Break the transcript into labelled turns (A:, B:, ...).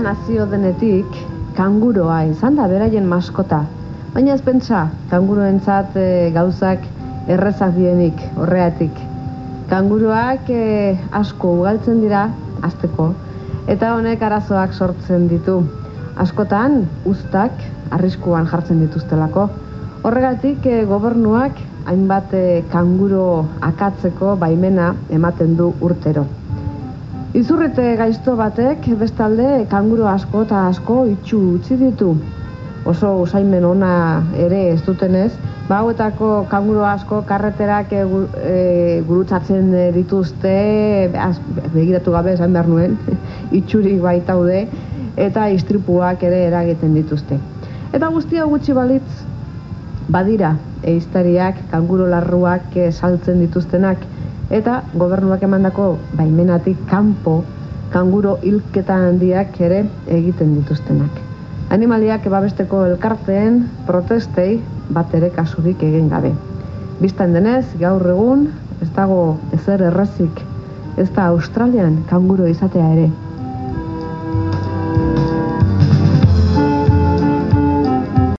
A: nazio denetik, kanguroa izan da beraien maskota. Baina ez pentsa, kanguroentzat e, gauzak errezak dienik, horreatik. Kanguroak e, asko ugaltzen dira, azteko, eta honek arazoak sortzen ditu. Askotan, ustak, arriskuan jartzen dituztelako. Horregatik, e, gobernuak hainbat e, kanguro akatzeko baimena ematen du urtero. Izurrete gaizto batek bestalde kanguro asko eta asko itxu utzi ditu. Oso usaimen ona ere ez dutenez, ba hauetako kanguro asko karreterak e, gurutzatzen dituzte, az, begiratu gabe esan behar nuen, itxurik baitaude, eta istripuak ere eragiten dituzte. Eta guztia gutxi balitz, badira, eiztariak, kanguro larruak saltzen dituztenak, eta gobernuak emandako baimenatik kanpo kanguro hilketa handiak ere egiten dituztenak. Animaliak babesteko elkarteen protestei bat ere kasurik egin gabe. Bistan denez, gaur egun, ez dago ezer errazik, ez da Australian kanguro izatea ere.